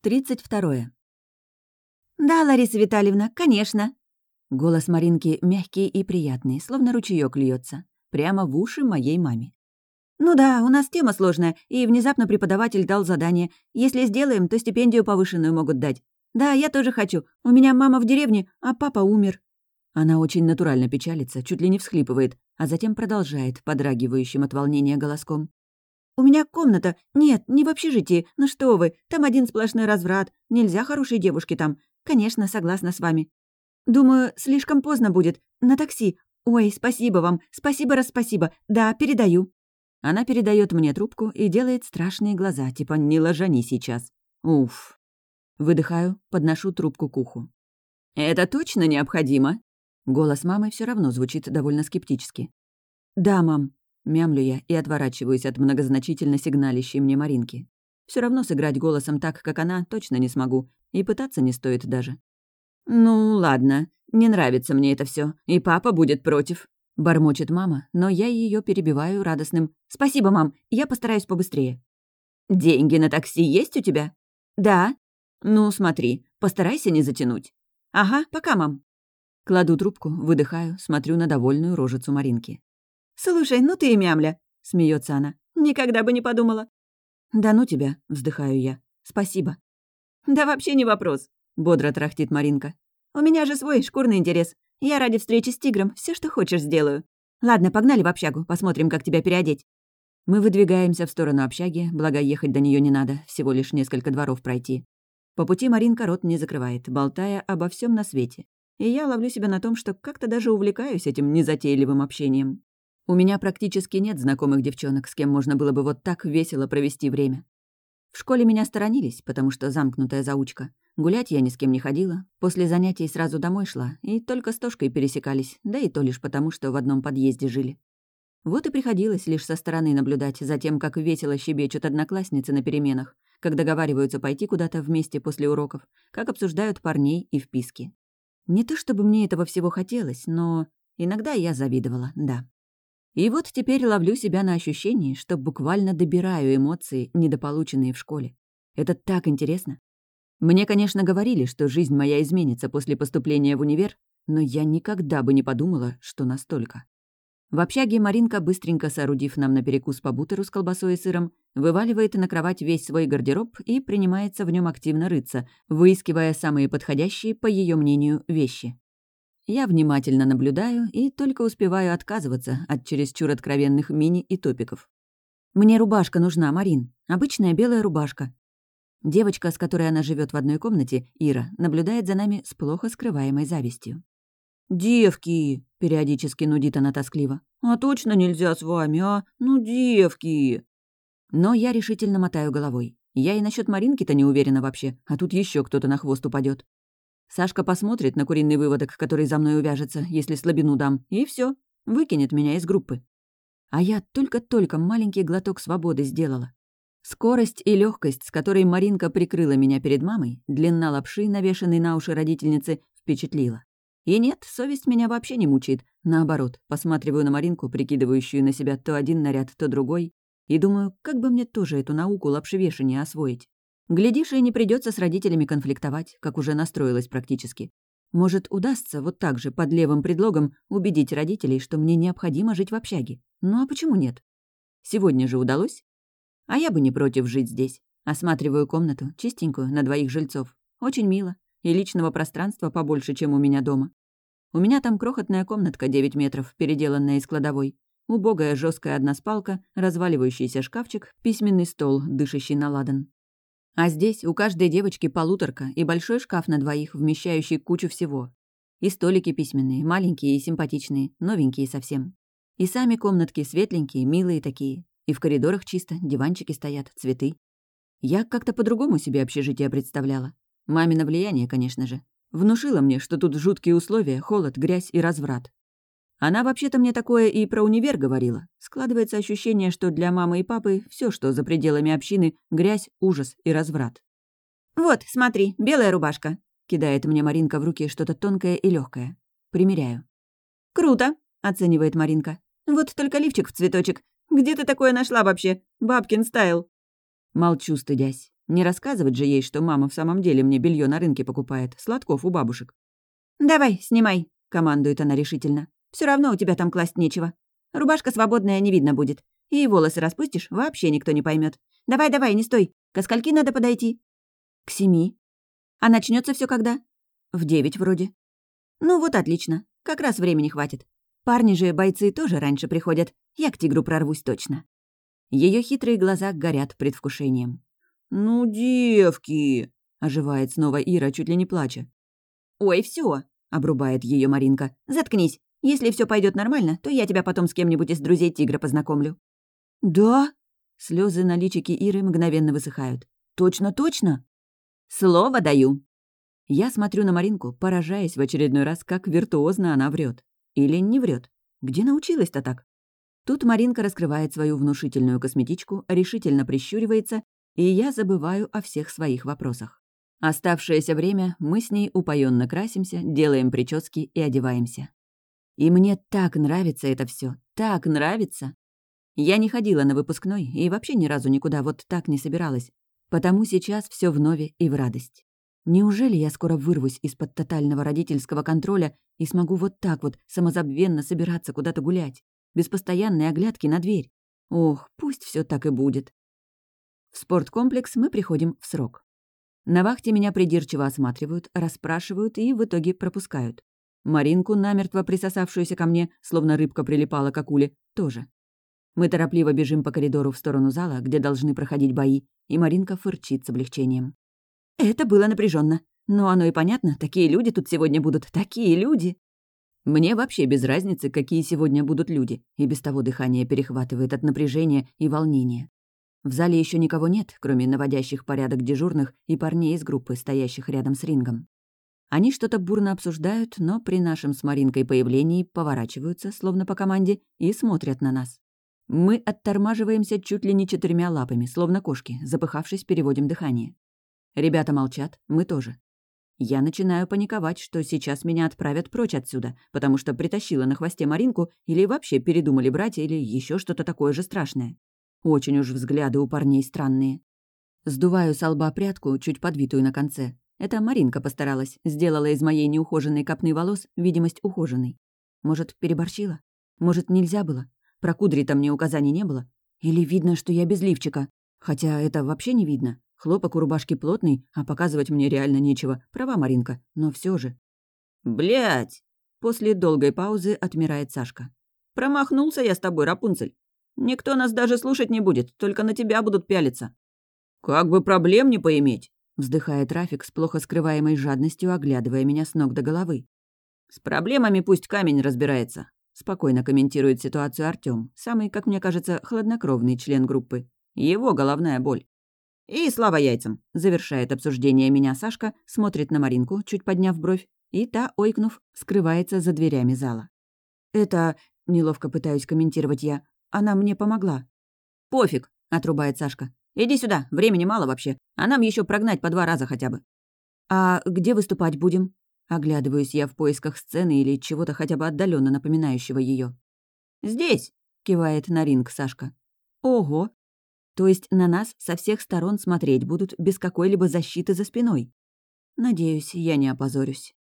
Тридцать второе. «Да, Лариса Витальевна, конечно». Голос Маринки мягкий и приятный, словно ручеёк льется, прямо в уши моей маме. «Ну да, у нас тема сложная, и внезапно преподаватель дал задание. Если сделаем, то стипендию повышенную могут дать. Да, я тоже хочу. У меня мама в деревне, а папа умер». Она очень натурально печалится, чуть ли не всхлипывает, а затем продолжает, подрагивающим от волнения голоском. «У меня комната. Нет, не в общежитии. Ну что вы, там один сплошной разврат. Нельзя хорошей девушке там. Конечно, согласна с вами. Думаю, слишком поздно будет. На такси. Ой, спасибо вам. Спасибо раз спасибо. Да, передаю». Она передает мне трубку и делает страшные глаза, типа «не ложани сейчас». Уф. Выдыхаю, подношу трубку к уху. «Это точно необходимо?» Голос мамы все равно звучит довольно скептически. «Да, мам», — мямлю я и отворачиваюсь от многозначительно сигналищей мне Маринки. Все равно сыграть голосом так, как она, точно не смогу, и пытаться не стоит даже. «Ну, ладно, не нравится мне это все, и папа будет против», — бормочет мама, но я ее перебиваю радостным «Спасибо, мам, я постараюсь побыстрее». «Деньги на такси есть у тебя?» «Да». «Ну, смотри, постарайся не затянуть». «Ага, пока, мам». Кладу трубку, выдыхаю, смотрю на довольную рожицу Маринки. «Слушай, ну ты и мямля», — смеется она. «Никогда бы не подумала». «Да ну тебя», — вздыхаю я. «Спасибо». «Да вообще не вопрос», — бодро трахтит Маринка. «У меня же свой шкурный интерес. Я ради встречи с тигром все, что хочешь, сделаю. Ладно, погнали в общагу, посмотрим, как тебя переодеть». Мы выдвигаемся в сторону общаги, благо ехать до нее не надо, всего лишь несколько дворов пройти. По пути Маринка рот не закрывает, болтая обо всем на свете и я ловлю себя на том, что как-то даже увлекаюсь этим незатейливым общением. У меня практически нет знакомых девчонок, с кем можно было бы вот так весело провести время. В школе меня сторонились, потому что замкнутая заучка. Гулять я ни с кем не ходила, после занятий сразу домой шла, и только с Тошкой пересекались, да и то лишь потому, что в одном подъезде жили. Вот и приходилось лишь со стороны наблюдать за тем, как весело щебечут одноклассницы на переменах, как договариваются пойти куда-то вместе после уроков, как обсуждают парней и вписки. Не то чтобы мне этого всего хотелось, но иногда я завидовала, да. И вот теперь ловлю себя на ощущении, что буквально добираю эмоции, недополученные в школе. Это так интересно. Мне, конечно, говорили, что жизнь моя изменится после поступления в универ, но я никогда бы не подумала, что настолько. В общаге Маринка, быстренько соорудив нам на перекус по бутеру с колбасой и сыром, вываливает на кровать весь свой гардероб и принимается в нем активно рыться, выискивая самые подходящие, по ее мнению, вещи. Я внимательно наблюдаю и только успеваю отказываться от чересчур откровенных мини и топиков. «Мне рубашка нужна, Марин. Обычная белая рубашка». Девочка, с которой она живет в одной комнате, Ира, наблюдает за нами с плохо скрываемой завистью. «Девки!» — периодически нудит она тоскливо. «А точно нельзя с вами, а? Ну, девки!» Но я решительно мотаю головой. Я и насчет Маринки-то не уверена вообще, а тут еще кто-то на хвост упадет. Сашка посмотрит на куриный выводок, который за мной увяжется, если слабину дам, и все, выкинет меня из группы. А я только-только маленький глоток свободы сделала. Скорость и легкость, с которой Маринка прикрыла меня перед мамой, длина лапши, навешанной на уши родительницы, впечатлила. И нет, совесть меня вообще не мучает. Наоборот, посматриваю на Маринку, прикидывающую на себя то один наряд, то другой, и думаю, как бы мне тоже эту науку лапшевешения освоить. Глядишь, и не придется с родителями конфликтовать, как уже настроилась практически. Может, удастся вот так же, под левым предлогом, убедить родителей, что мне необходимо жить в общаге. Ну а почему нет? Сегодня же удалось? А я бы не против жить здесь. Осматриваю комнату, чистенькую, на двоих жильцов. Очень мило. И личного пространства побольше, чем у меня дома. У меня там крохотная комнатка 9 метров, переделанная из кладовой. Убогая жесткая односпалка, разваливающийся шкафчик, письменный стол, дышащий на ладан. А здесь у каждой девочки полуторка и большой шкаф на двоих, вмещающий кучу всего. И столики письменные, маленькие и симпатичные, новенькие совсем. И сами комнатки светленькие, милые такие. И в коридорах чисто, диванчики стоят, цветы. Я как-то по-другому себе общежитие представляла. Мамино влияние, конечно же. Внушила мне, что тут жуткие условия, холод, грязь и разврат. Она вообще-то мне такое и про универ говорила. Складывается ощущение, что для мамы и папы все, что за пределами общины, грязь, ужас и разврат. «Вот, смотри, белая рубашка», — кидает мне Маринка в руки что-то тонкое и легкое. Примеряю. «Круто», — оценивает Маринка. «Вот только лифчик в цветочек. Где ты такое нашла вообще? Бабкин стайл». Молчу, стыдясь. Не рассказывать же ей, что мама в самом деле мне белье на рынке покупает, сладков у бабушек. «Давай, снимай», — командует она решительно. Все равно у тебя там класть нечего. Рубашка свободная не видно будет. И волосы распустишь, вообще никто не поймет. Давай, давай, не стой. Ко скольки надо подойти? К семи. А начнется все когда? В девять вроде. Ну вот отлично. Как раз времени хватит. Парни же, бойцы, тоже раньше приходят. Я к тигру прорвусь точно. Ее хитрые глаза горят предвкушением. «Ну, девки!» — оживает снова Ира, чуть ли не плача. «Ой, все, обрубает ее Маринка. «Заткнись. Если все пойдет нормально, то я тебя потом с кем-нибудь из друзей тигра познакомлю». «Да?» Слезы на личике Иры мгновенно высыхают. «Точно, точно?» «Слово даю!» Я смотрю на Маринку, поражаясь в очередной раз, как виртуозно она врет. Или не врет. Где научилась-то так? Тут Маринка раскрывает свою внушительную косметичку, решительно прищуривается, и я забываю о всех своих вопросах. Оставшееся время мы с ней упоенно красимся, делаем прически и одеваемся. И мне так нравится это все, так нравится. Я не ходила на выпускной и вообще ни разу никуда вот так не собиралась, потому сейчас все вновь и в радость. Неужели я скоро вырвусь из-под тотального родительского контроля и смогу вот так вот самозабвенно собираться куда-то гулять, без постоянной оглядки на дверь? Ох, пусть все так и будет. В спорткомплекс мы приходим в срок. На вахте меня придирчиво осматривают, расспрашивают и в итоге пропускают. Маринку, намертво присосавшуюся ко мне, словно рыбка прилипала к акуле, тоже. Мы торопливо бежим по коридору в сторону зала, где должны проходить бои, и Маринка фырчит с облегчением. Это было напряженно. Но оно и понятно, такие люди тут сегодня будут, такие люди. Мне вообще без разницы, какие сегодня будут люди, и без того дыхание перехватывает от напряжения и волнения. В зале еще никого нет, кроме наводящих порядок дежурных и парней из группы, стоящих рядом с рингом. Они что-то бурно обсуждают, но при нашем с Маринкой появлении поворачиваются, словно по команде, и смотрят на нас. Мы оттормаживаемся чуть ли не четырьмя лапами, словно кошки, запыхавшись, переводим дыхание. Ребята молчат, мы тоже. Я начинаю паниковать, что сейчас меня отправят прочь отсюда, потому что притащила на хвосте Маринку или вообще передумали брать, или еще что-то такое же страшное. Очень уж взгляды у парней странные. Сдуваю с лба прядку, чуть подвитую на конце. Это Маринка постаралась, сделала из моей неухоженной копны волос видимость ухоженной. Может, переборщила? Может, нельзя было? Про кудри-то мне указаний не было? Или видно, что я без лифчика? Хотя это вообще не видно. Хлопок у рубашки плотный, а показывать мне реально нечего. Права, Маринка, но все же. Блять! После долгой паузы отмирает Сашка. Промахнулся я с тобой, Рапунцель. Никто нас даже слушать не будет, только на тебя будут пялиться. Как бы проблем не поиметь, вздыхает Рафик с плохо скрываемой жадностью, оглядывая меня с ног до головы. С проблемами пусть камень разбирается, спокойно комментирует ситуацию Артём, самый, как мне кажется, хладнокровный член группы. Его головная боль. «И слава яйцам!» — завершает обсуждение меня Сашка, смотрит на Маринку, чуть подняв бровь, и та, ойкнув, скрывается за дверями зала. «Это...» — неловко пытаюсь комментировать я. «Она мне помогла». «Пофиг!» — отрубает Сашка. «Иди сюда, времени мало вообще, а нам еще прогнать по два раза хотя бы». «А где выступать будем?» Оглядываюсь я в поисках сцены или чего-то хотя бы отдаленно напоминающего ее. «Здесь!» — кивает на ринг Сашка. «Ого! То есть на нас со всех сторон смотреть будут без какой-либо защиты за спиной. Надеюсь, я не опозорюсь.